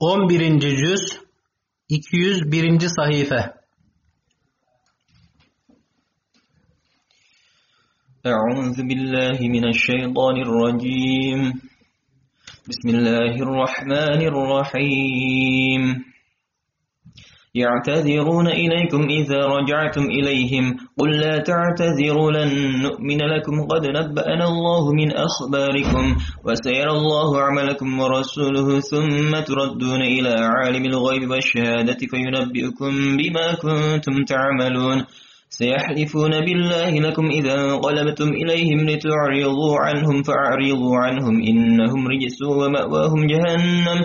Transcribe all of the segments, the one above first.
11. cüz 201. sahife أعوذ بالله من الشيطان الرجيم بسم الله الرحمن الرحيم يعتذرون إليكم إذا رجعتم إليهم. قل لا تعتذروا لن نؤمن لكم. قد نبأنا الله من أخباركم وسيرى الله عملكم ورسوله ثم تردون إلى عالم الغيب والشهادة فينبئكم بما كنتم تعملون. سيحلفون بالله لكم إذا انقلبتم إليهم لتعرضوا عنهم فأعرضوا عنهم. إنهم رجس ومأواهم جهنم.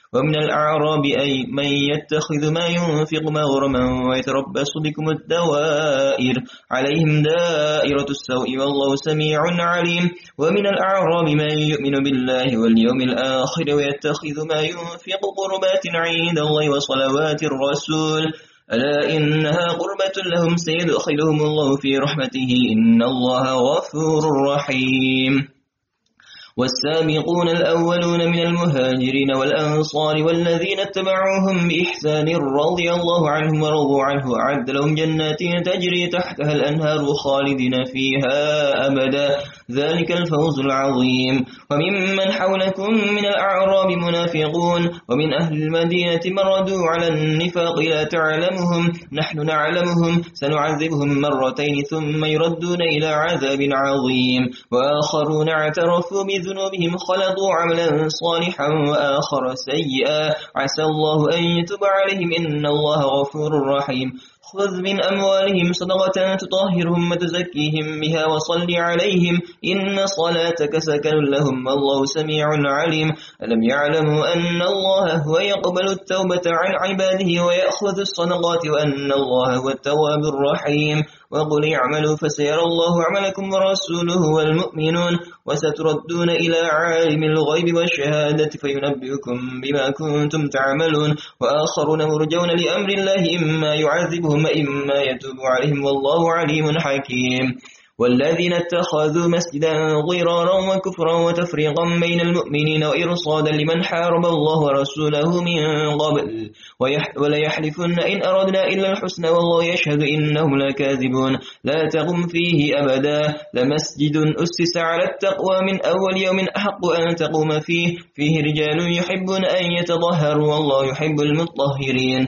ومن الأعراب أي من يتخذ ما ينفق مغرما ويتربص بكم الدوائر عليهم دائرة السوء والله سميع عليم. ومن الأعراب من يؤمن بالله واليوم الآخر ويتخذ ما ينفق قربات عند الله وصلوات الرسول. ألا إنها قربة لهم؟ سيدخلهم الله في رحمته. إن الله غفور رحيم. والسابقون الأولون من المهاجرين والأنصار والذين اتبعوهم بإحسان رضي الله عنهم ورضوا عنه أعد لهم جنات تجري تحتها الأنهار خالدين فيها أبدا. ذلك الفوز العظيم. وممن حولكم من الأعراب منافقون. ومن أهل المدينة مردوا على النفاق لا تعلمهم. نحن نعلمهم. سنعذبهم مرتين ثم يردون إلى عذاب عظيم. وآخرون اعترفوا بذنوبهم خلطوا عملا صالحا وآخر سيئا. عسى الله أن يتب عليهم. إن الله غفور رحيم. خذ من أموالهم صدقة تطهرهم وتزكيهم بها وصل عليهم إن صلاتك سكن لهم والله سميع عليم. ألم يعلموا أن الله هو يقبل التوبة عن عباده ويأخذ الصدقات وأن الله هو التواب الرحيم. وقل اعملوا فسيرى الله عملكم ورسوله والمؤمنون. وستردون إلى عالم الغيب والشهادة فينبئكم بما كنتم تعملون. وآخرون مرجون لأمر الله إما يعذبهم إما يتوب عليهم والله عليم حكيم. والذين اتخذوا مسجدا ضرارا وكفرا وتفريقا بين المؤمنين وإرصادا لمن حارب الله ورسوله من قبل. ولا يحلفن إن أردنا إلا الحسن والله يشهد إنهم لكاذبون. لا تقم فيه أبدا. لمسجد أسس على التقوى من أول يوم أحق أن تقوم فيه. فيه رجال يحبون أن يتظهروا والله يحب المطهرين.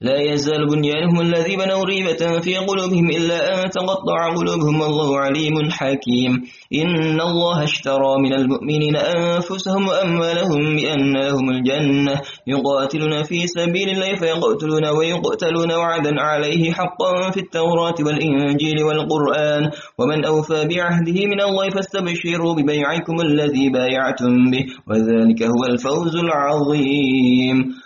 لا يزال بنيانهم الذي بنوا ريبة في قلوبهم إلا أن تقطع قلوبهم. والله عليم حكيم. إن الله اشترى من المؤمنين أنفسهم وأموالهم بأن لهم الجنة. يقاتلون في سبيل الله فيقتلون ويقتلون وعدا عليه حقا في التوراة والإنجيل والقرآن. ومن أوفى بعهده من الله فاستبشروا ببيعكم الذي بايعتم به. وذلك هو الفوز العظيم.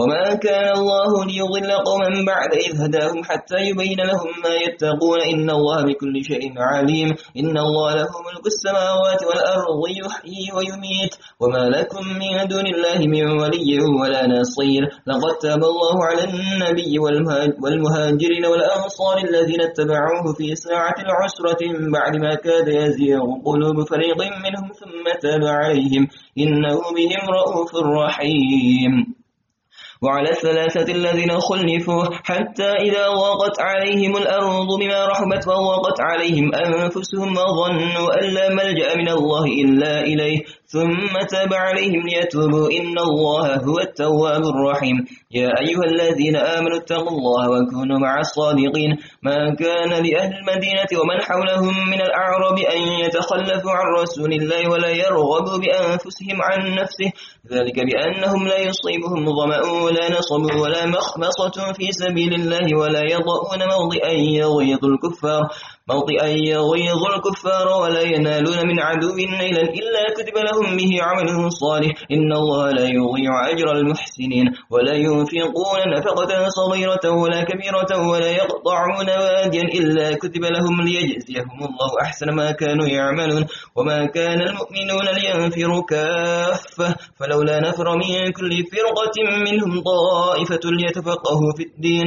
وما كان الله ليضل قوما بعد إذ هداهم حتى يبين لهم ما يتقون إن الله بكل شيء عليم إن الله له ملك السماوات والأرض يحيي ويميت وما لكم من دون الله من ولي ولا نصير لقد تاب الله على النبي والمهاجرين والأنصار الذين اتبعوه في ساعة العسرة بعد ما كاد يزيغ قلوب فريق منهم ثم تاب عليهم إنه بهم رؤوف رحيم وعلى الثلاثة الذين خلفوا حتى إذا ضاقت عليهم الأرض بما رحبت وضاقت عليهم أنفسهم وظنوا أن لا ملجأ من الله إلا إليه. ثم تاب عليهم ليتوبوا. إن الله هو التواب الرحيم. يا أيها الذين آمنوا اتقوا الله وكونوا مع الصادقين. ما كان لأهل المدينة ومن حولهم من الأعراب أن يتخلفوا عن رسول الله ولا يرغبوا بأنفسهم عن نفسه. ذلك بأنهم لا يصيبهم ظمأ ولا نصب ولا مخمصة في سبيل الله ولا يضعون موضئا يغيظ الكفار. موطئا يغيظ الكفار ولا ينالون من عدو نيلا إلا كتب لهم به عمل صالح. إن الله لا يضيع أجر المحسنين ولا ينفقون نفقة صغيرة ولا كبيرة ولا يقطعون واديا إلا كتب لهم ليجزيهم الله أحسن ما كانوا يعملون. وما كان المؤمنون لينفروا كافة. فلولا نفر من كل فرقة منهم طائفة ليتفقهوا في الدين.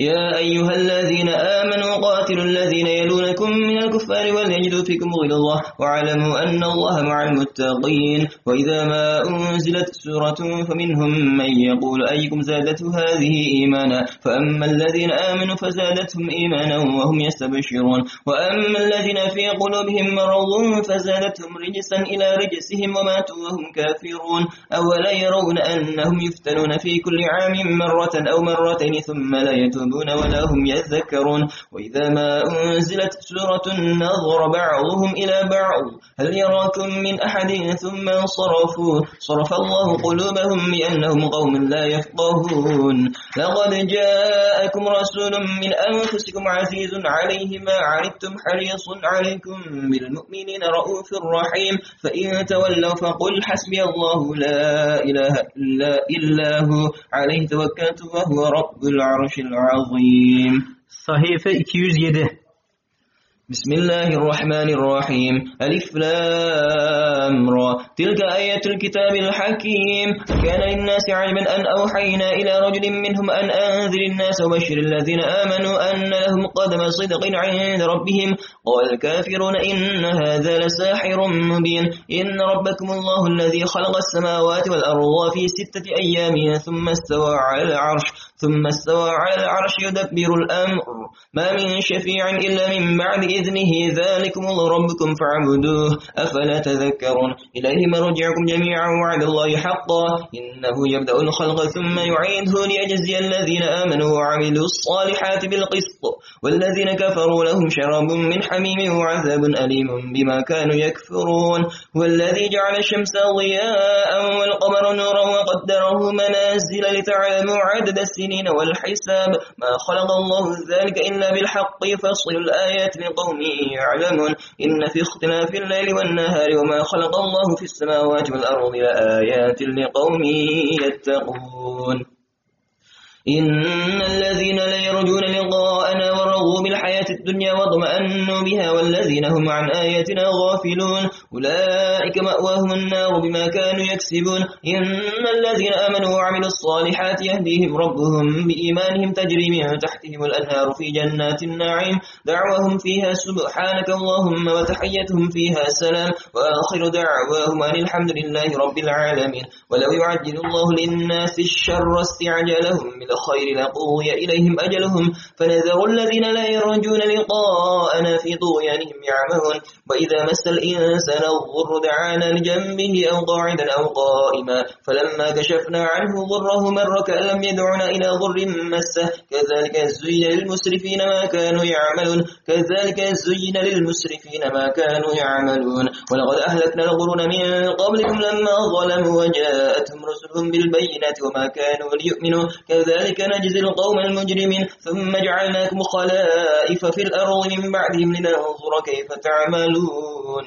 يا أيها الذين آمنوا قاتلوا الذين يلونكم من الكفار وليجدوا فيكم غلظة واعلموا أن الله مع المتقين وإذا ما أنزلت سورة فمنهم من يقول أيكم زادته هذه إيمانا فأما الذين آمنوا فزادتهم إيمانا وهم يستبشرون وأما الذين في قلوبهم مرض فزادتهم رجسا إلى رجسهم وماتوا وهم كافرون أولا يرون أنهم يفتنون في كل عام مرة أو مرتين ثم لا يتوبون يعلمون ولا هم يذكرون. وإذا ما أنزلت سورة نظر بعضهم إلى بعض. هل يراكم من أحد ثم انصرفوا؟ صرف الله قلوبهم بأنهم قوم لا يفقهون. لقد جاءكم رسول من أنفسكم عزيز عليه ما عنتم حريص عليكم بالمؤمنين رؤوف رحيم. فإن تولوا فقل حسبي الله لا إله إلا, إلا هو. عليه توكلت وهو رب العرش العظيم. العظيم صحيفة 207 بسم الله الرحمن الرحيم ألف لام را تلك آية الكتاب الحكيم كان للناس عجبا أن أوحينا إلى رجل منهم أن أنذر الناس وبشر الذين آمنوا أن لهم قدم صدق عند ربهم قال الكافرون إن هذا لساحر مبين إن ربكم الله الذي خلق السماوات والأرض في ستة أيام ثم استوى على العرش ثم استوى على العرش يدبر الأمر ما من شفيع إلا من بعد بإذنه ذلكم الله ربكم فاعبدوه أفلا تذكرون. إليه مرجعكم جميعا وعد الله حقا. إنه يبدأ الخلق ثم يعيده ليجزي الذين آمنوا وعملوا الصالحات بالقسط والذين كفروا لهم شراب من حميم وعذاب أليم بما كانوا يكفرون. والذي جعل الشمس ضياء والقمر نورا وقدره منازل لتعلموا عدد السنين والحساب. ما خلق الله ذلك إلا بالحق. فصل الآيات لقوم قوم يعلمون. إن في اختلاف الليل والنهار وما خلق الله في السماوات والأرض لآيات لقوم يتقون. إن الذين لا يرجون لقاءنا ورغوا بالحياة الدنيا واطمأنوا بها والذين هم عن آياتنا غافلون. أولئك مأواهم النار بما كانوا يكسبون. إن الذين آمنوا وعملوا الصالحات يهديهم ربهم بإيمانهم تجري من تحتهم الأنهار في جنات النعيم. دعوهم فيها سبحانك اللهم وتحيتهم فيها سلام. وآخر دعواهم أن الحمد لله رب العالمين. ولو يعجل الله للناس الشر استعجلهم من الخير لقضي إليهم أجلهم. فنذر الذين لا يرجون لقاءنا في طغيانهم يعمهون وإذا مس الإنسان الضر دعانا لجنبه أو قاعدا أو قائما. فلما كشفنا عنه ضره مر كأن لم يدعنا إلى ضر مسه. كذلك زين للمسرفين ما كانوا يعملون. كذلك زين للمسرفين ما كانوا يعملون. ولقد أهلكنا القرون من قبلكم لما ظلموا وجاءتهم رسلهم بالبينات وما كانوا ليؤمنوا. كذلك نجزي القوم المجرمين. ثم جعلناكم خلائف في الأرض من بعدهم لننظر كيف تعملون.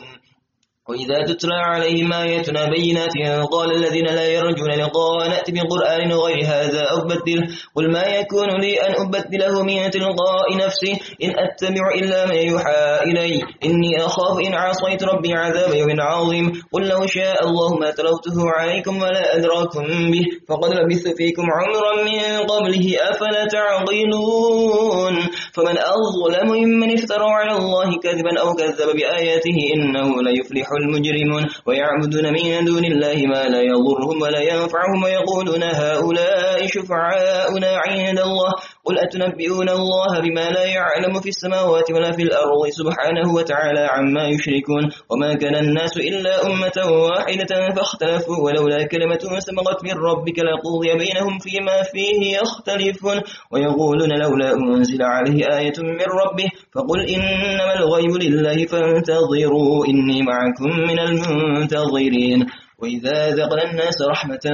وإذا تتلى عليهم آياتنا بينات قال الذين لا يرجون لقاء نأتي بقرآن غير هذا أو بدل قل ما يكون لي أن أبدله من تلقاء نفسي إن أتبع إلا ما يوحى إلي إني أخاف إن عصيت ربي عذاب يوم عظيم قل لو شاء الله ما تلوته عليكم ولا أدراكم به فقد لبثت فيكم عمرا من قبله أفلا تعقلون فمن أظلم ممن افترى على الله كذبا أو كذب بآياته إنه لا يفلح المجرمون ويعبدون من دون الله ما لا يضرهم ولا ينفعهم ويقولون هؤلاء شفعاؤنا عند الله. قل أتنبئون الله بما لا يعلم في السماوات ولا في الأرض سبحانه وتعالى عما يشركون. وما كان الناس إلا أمة واحدة فاختلفوا ولولا كلمة سبقت من ربك لقضي بينهم فيما فيه يختلفون. ويقولون لولا أنزل عليه آية من ربه فقل إنما الغيب لله فانتظروا إني معكم. من المنتظرين. وإذا أذقنا الناس رحمة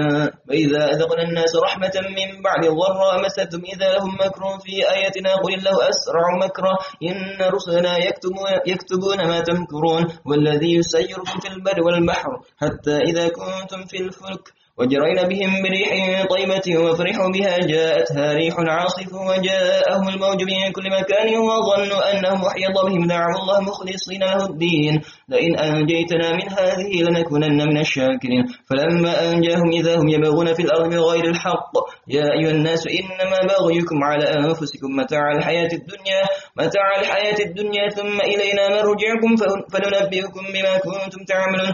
وإذا أذقنا الناس رحمة من بعد ضراء مستهم إذا لهم مكر في آياتنا قل الله أسرع مكرا إن رسلنا يكتبون ما تمكرون. والذي يسيركم في البر والبحر حتى إذا كنتم في الفلك. وجرين بهم بريح طيبة وفرحوا بها جاءتها ريح عاصف وجاءهم الموج من كل مكان وظنوا أنه محيط بهم. دعوا الله مخلصين له الدين. لئن أنجيتنا من هذه لنكونن من الشاكرين. فلما أنجاهم إذا هم يبغون في الأرض بغير الحق. يا أيها الناس إنما بغيكم على أنفسكم. متاع الحياة الدنيا متاع الحياة الدنيا ثم إلينا مرجعكم. فننبئكم بما كنتم تعملون.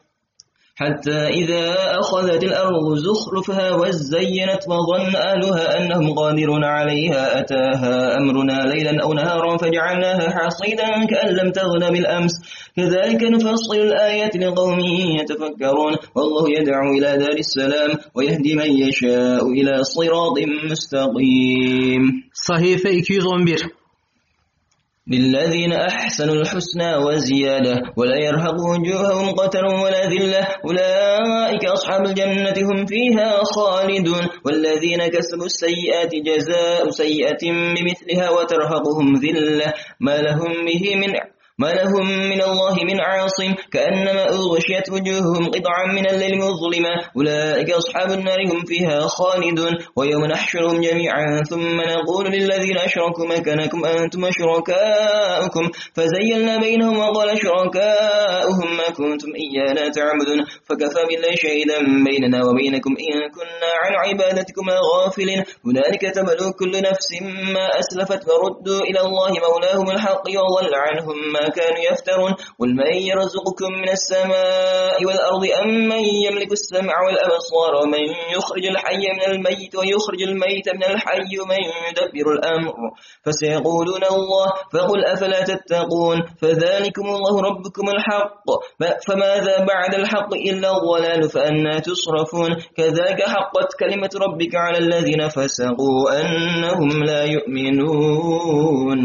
حتى إذا أخذت الأرض زخرفها وزينت وظن أهلها أنهم قادرون عليها أتاها أمرنا ليلا أو نهارا فجعلناها حصيدا كأن لم تغن بالأمس. كذلك نفصل الآيات لقوم يتفكرون. والله يدعو إلى دار السلام ويهدي من يشاء إلى صراط مستقيم. صحيفة 211 للذين أحسنوا الحسنى وزيادة ولا يرهق وجوههم قتر ولا ذلة. أولئك أصحاب الجنة هم فيها خالدون. والذين كسبوا السيئات جزاء سيئة بمثلها وترهقهم ذلة. ما لهم به من ما لهم من الله من عاصم كأنما أغشيت وجوههم قطعا من الليل مظلمة. أولئك أصحاب النار هم فيها خالدون. ويوم نحشرهم جميعا ثم نقول للذين أشركوا مكانكم أنتم شركاؤكم؟ فزيلنا بينهم وقال شركاؤهم ما كنتم إيانا تعبدون. فكفى بالله شهيدا بيننا وبينكم إن كنا عن عبادتكم غافلين هنالك تبلو كل نفس ما أسلفت وردوا إلى الله مولاهم الحق وضل عنهم ما كانوا يفترون. قل من يرزقكم من السماء والأرض أم من يملك السمع والأبصار ومن يخرج الحي من الميت ويخرج الميت من الحي ومن يدبر الأمر؟ فسيقولون الله. فقل أفلا تتقون؟ فذلكم الله ربكم الحق. فماذا بعد الحق إلا الضلال فأنا تصرفون. كذلك حقت كلمة ربك على الذين فسقوا أنهم لا يؤمنون.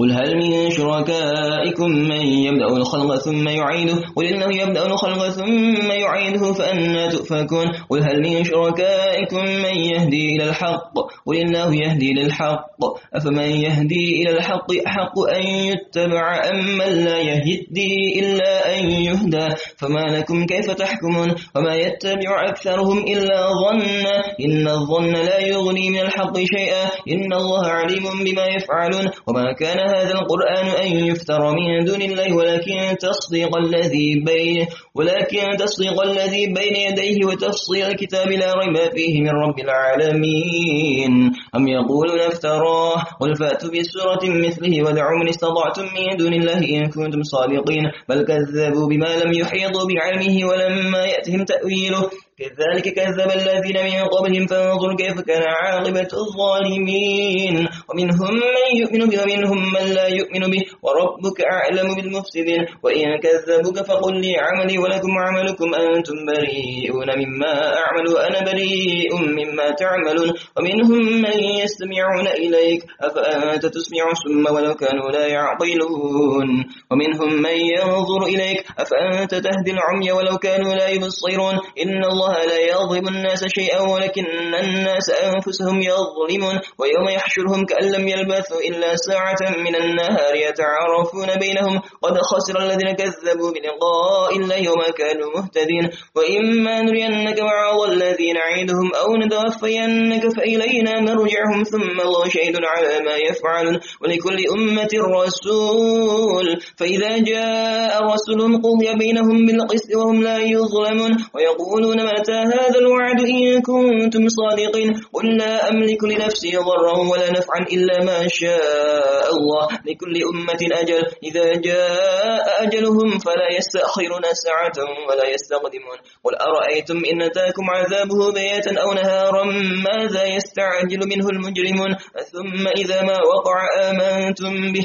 قل هل من شركائكم من يبدأ الخلق ثم يعيده قل إنه يبدأ الخلق ثم يعيده فأنا تؤفكون قل هل من شركائكم من يهدي إلى الحق قل إنه يهدي للحق أفمن يهدي إلى الحق أحق أن يتبع أم من لا يهدي إلا أن يهدى فما لكم كيف تحكمون وما يتبع أكثرهم إلا ظن إن الظن لا يغني من الحق شيئا إن الله عليم بما يفعلون. وما كان هذا القرآن أن يفتر من دون الله ولكن تصديق الذي بين ولكن تصديق الذي بين يديه وتفصيل الكتاب لا ريب فيه من رب العالمين. أم يقولون افتراه؟ قل فأتوا بسورة مثله ودعوا من استطعتم من دون الله إن كنتم صادقين. بل كذبوا بما لم يحيطوا بعلمه ولما يأتهم تأويله. كذلك كذب الذين من قبلهم فانظر كيف كان عاقبة الظالمين. ومنهم من يؤمن به ومنهم من لا يؤمن به وربك أعلم بالمفسدين. وإن كذبوك فقل لي عملي ولكم عملكم أنتم بريئون مما أعمل وأنا بريء مما تعملون. ومنهم من يستمعون إليك أفأنت تسمع ثم ولو كانوا لا يعقلون. ومنهم من ينظر إليك أفأنت تهدي العمي ولو كانوا لا يبصرون. إن الله الله لا يظلم الناس شيئا ولكن الناس أنفسهم يظلمون ويوم يحشرهم كأن لم يلبثوا إلا ساعة من النهار يتعارفون بينهم قد خسر الذين كذبوا بلقاء الله وما كانوا مهتدين وإما نرينك بعض الذين نعيدهم أو نتوفينك فإلينا مرجعهم ثم الله شهيد على ما يفعلون ولكل أمة رسول فإذا جاء رسول قضي بينهم بالقسط وهم لا يظلمون ويقولون متى هذا الوعد إن كنتم صادقين. قل لا أملك لنفسي ضرا ولا نفعا إلا ما شاء الله. لكل أمة أجل. إذا جاء أجلهم فلا يستأخرون ساعة ولا يستقدمون. قل أرأيتم إن أتاكم عذابه بياتا أو نهارا؟ ماذا يستعجل منه المجرمون؟ ثم إذا ما وقع آمنتم به.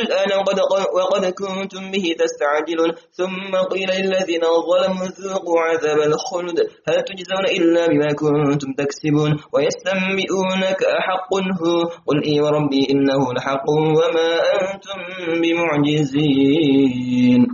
الآن وقد, وقد كنتم به تستعجلون. ثم قيل للذين ظلموا ذوقوا عذاب الخلد هل تجزون إلا بما كنتم تكسبون؟ ويستنبئونك أحق هو قل إي وربي إنه لحق وما أنتم بمعجزين.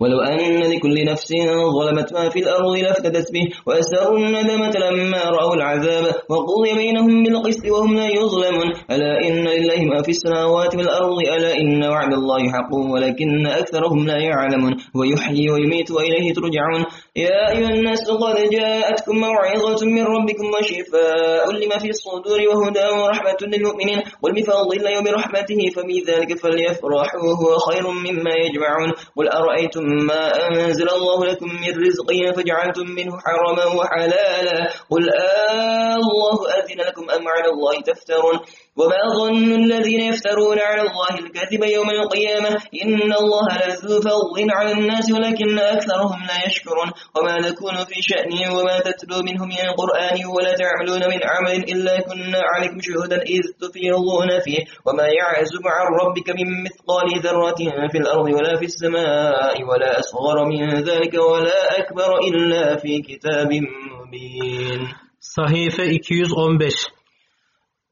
ولو أن لكل نفس ظلمت ما في الأرض لافتدت به وأسروا الندمة لما رأوا العذاب وقضي بينهم بالقسط وهم لا يظلمون. ألا إن لله ما في السماوات والأرض؟ ألا إن وعد الله حق ولكن أكثرهم لا يعلمون. ويحيي ويميت وإليه ترجعون. يا أيها الناس قد جاءتكم موعظة من ربكم وشفاء لما في الصدور وهدى ورحمة للمؤمنين قل بفضل الله وبرحمته فبذلك فليفرحوا هو خير مما يجمعون. قل أرأيتم ما أنزل الله لكم من رزق فجعلتم منه حرما وحلالا؟ قل آه الله أذن لكم أم على الله تفترون؟ وما ظن الذين يفترون على الله الكذب يوم القيامة إن الله لذو فضل على الناس ولكن أكثرهم لا يشكرون وما نكون في شأن وما تتلو منه من القرآن ولا تعملون من عمل إلا كنا عليكم شهودا إذ تفيضون فيه وما يعزب عن ربك من مثقال ذرة في الأرض ولا في السماء ولا أصغر من ذلك ولا أكبر إلا في كتاب مبين. Sahife 215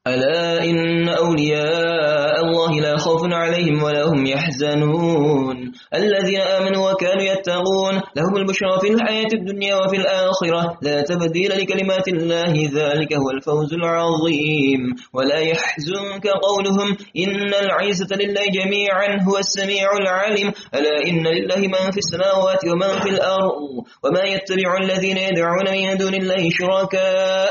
ألا إن أولياء الله لا خوف عليهم ولا هم يحزنون. الذين آمنوا وكانوا يتقون لهم البشرى في الحياة الدنيا وفي الآخرة. لا تبديل لكلمات الله ذلك هو الفوز العظيم. ولا يحزنك قولهم إن العزة لله جميعا هو السميع العليم. ألا إن لله من في السماوات ومن في الأرض وما يتبع الذين يدعون من دون الله شركاء.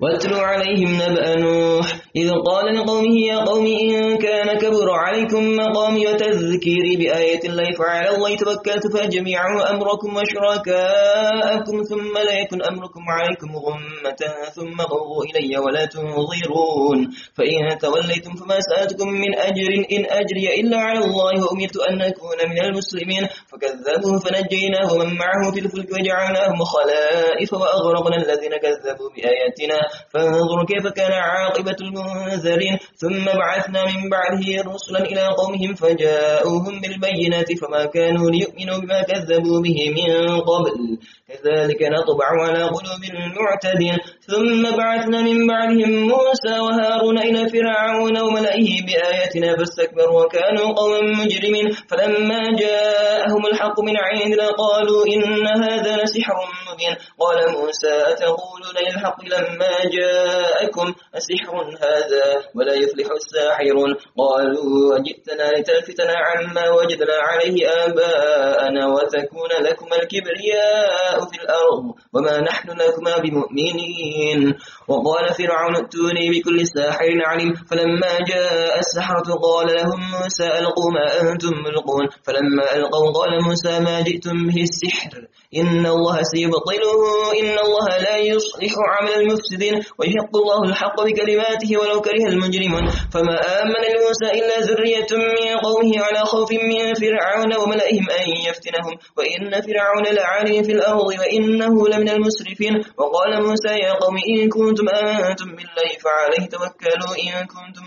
واتلوا عليهم نبأ نوح إذ قال لقومه يا قوم إن كان كبر عليكم مقامي وتذكيري بآية الله فعلى الله توكلت فجميعوا أمركم وشركاءكم ثم لا يكن أمركم عليكم غمة ثم قضوا إلي ولا تنظرون فإن توليتم فما سألتكم من أجر إن أجري إلا على الله وأمرت أن أكون من المسلمين فكذبوه فنجيناه ومن معه في الفلك وجعلناهم خلائف وأغرقنا الذين كذبوا بآياتنا. فانظر كيف كان عاقبة المنذرين. ثم بعثنا من بعده رسلا إلى قومهم فجاءوهم بالبينات فما كانوا ليؤمنوا بما كذبوا به من قبل. كذلك نطبع على قلوب المعتدين. ثم بعثنا من بعدهم موسى وهارون إلى فرعون وملئه بآياتنا فاستكبروا وكانوا قوما مجرمين. فلما جاءهم الحق من عندنا قالوا إن هذا لسحر مبين. قال موسى أتقولون للحق لما جاءكم أسحر هذا ولا يفلح الساحرون. قالوا أجئتنا لتلفتنا عما وجدنا عليه آباءنا وتكون لكم الكبرياء في الأرض وما نحن لكما بمؤمنين. وقال فرعون ائتوني بكل ساحر عليم. فلما جاء السحرة قال لهم موسى ألقوا ما أنتم ملقون. فلما ألقوا قال موسى ما جئتم به السحر. إن الله سيبطله إن الله لا يصلح عمل المفسدين ويحق الله الحق بكلماته ولو كره المجرمون فما آمن لموسى إلا ذرية من قومه على خوف من فرعون وملئهم أن يفتنهم وإن فرعون لعالي في الأرض وإنه لمن المسرفين وقال موسى يا قوم إن كنتم آمنتم بالله فعليه توكلوا إن كنتم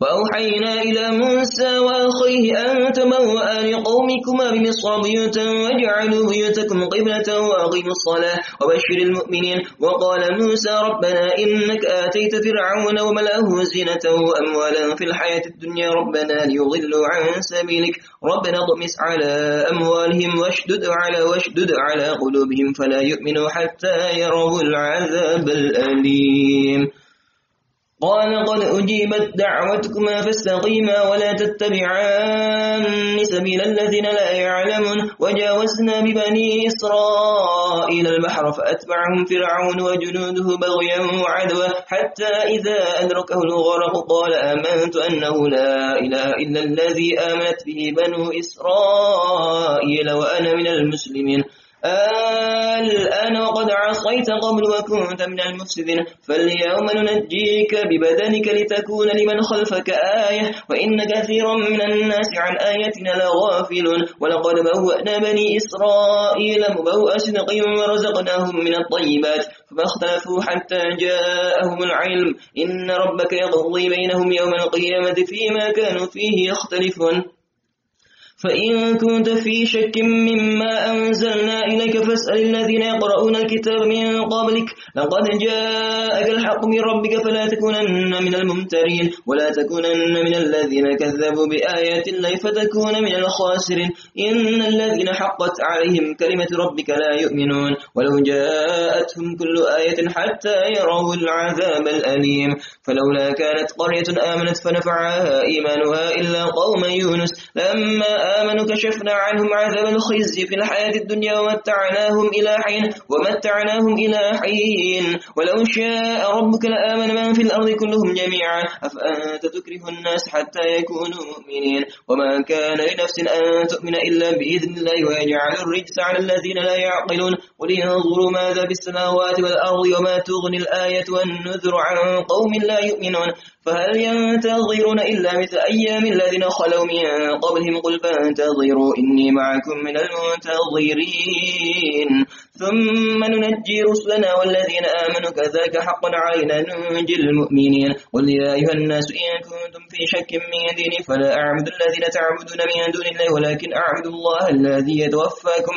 وأوحينا إلى موسى وأخيه أن تبوأ لقومكما بمصر بيوتا واجعلوا بيوتكم قبلة وأقيموا الصلاة وبشر المؤمنين. وقال موسى ربنا إنك آتيت فرعون وملأه زينة وأموالا في الحياة الدنيا. ربنا ليضلوا عن سبيلك. ربنا اطمس على أموالهم واشدد على واشدد على قلوبهم. فلا يؤمنوا حتى يروا العذاب الأليم. قال قد أجيبت دعوتكما فاستقيما ولا تتبعان سبيل الذين لا يعلمون. وجاوزنا ببني إسرائيل البحر فأتبعهم فرعون وجنوده بغيا وعدوا حتى إذا أدركه الغرق قال آمنت أنه لا إله إلا الذي آمنت به بنو إسرائيل وأنا من المسلمين. الآن وقد عصيت قبل وكنت من المفسدين. فاليوم ننجيك ببدنك لتكون لمن خلفك آية وإن كثيرا من الناس عن آياتنا لغافلون. ولقد بوأنا بني إسرائيل مبوأ صدق ورزقناهم من الطيبات فما اختلفوا حتى جاءهم العلم. إن ربك يقضي بينهم يوم القيامة فيما كانوا فيه يختلفون. فإن كنت في شك مما أنزلنا إليك فاسأل الذين يقرؤون الكتاب من قبلك. لقد جاءك الحق من ربك فلا تكونن من الممترين. ولا تكونن من الذين كذبوا بآيات الله فتكون من الخاسرين. إن الذين حقت عليهم كلمة ربك لا يؤمنون. ولو جاءتهم كل آية حتى يروا العذاب الأليم. فلولا كانت قرية آمنت فنفعها إيمانها إلا قوم يونس. لما آمنوا كشفنا عنهم عذاب الخزي في الحياة الدنيا ومتعناهم إلى حين ومتعناهم إلى حين. ولو شاء ربك لآمن من في الأرض كلهم جميعا. أفأنت تكره الناس حتى يكونوا مؤمنين؟ وما كان لنفس أن تؤمن إلا بإذن الله ويجعل الرجس على الذين لا يعقلون. قل ينظروا ماذا في السماوات والأرض وما تغني الآية والنذر عن قوم لا يؤمنون. فهل ينتظرون إلا مثل أيام الذين خلوا من قبلهم قل فانتظروا إني معكم من المنتظرين. ثم ننجي رسلنا والذين آمنوا كذلك حقا علينا ننجي المؤمنين. قل يا أيها الناس إن كنتم في شك من ديني فلا أعبد الذين تعبدون من دون الله ولكن أعبد الله الذي يتوفاكم.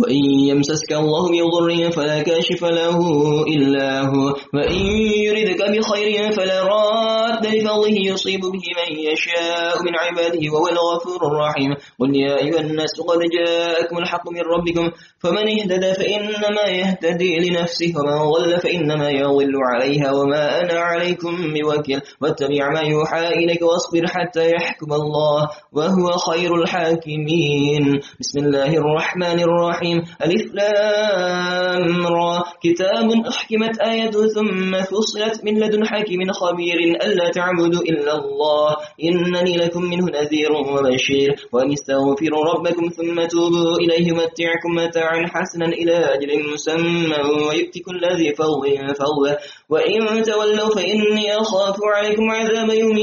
وإن يمسسك الله بضر فلا كاشف له إلا هو. وإن يردك بخير فلا راد لفضله يصيب به من يشاء من عباده وهو الغفور الرحيم. قل يا أيها الناس قد جاءكم الحق من ربكم فمن اهتدى فإنما يهتدي لنفسه ومن ضل فإنما يضل عليها وما أنا عليكم بوكيل. واتبع ما يوحى إليك واصبر حتى يحكم الله وهو خير الحاكمين. بسم الله الرحمن الرحيم. الرحيم. ألف لام را. كتاب أحكمت آية ثم فصلت من لدن حكيم خبير ألا تعبدوا إلا الله. إنني لكم منه نذير وبشير. وأن استغفروا ربكم ثم توبوا إليه متعكم متاعا حسنا إلى أجل مسمى ويؤتي كل ذي فضل فضله. وإن تولوا فإني أخاف عليكم عذاب يوم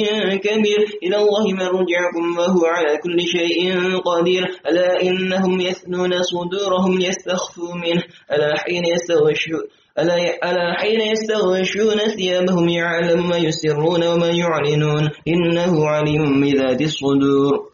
كبير. إلى الله مرجعكم وهو على كل شيء قدير. ألا إنهم يثنون صدور أمرهم يستخفوا منه. ألا حين يستغشون ألا حين يستغشون ثيابهم يعلم ما يسرون وما يعلنون. إنه عليم بذات الصدور.